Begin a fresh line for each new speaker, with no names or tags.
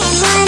him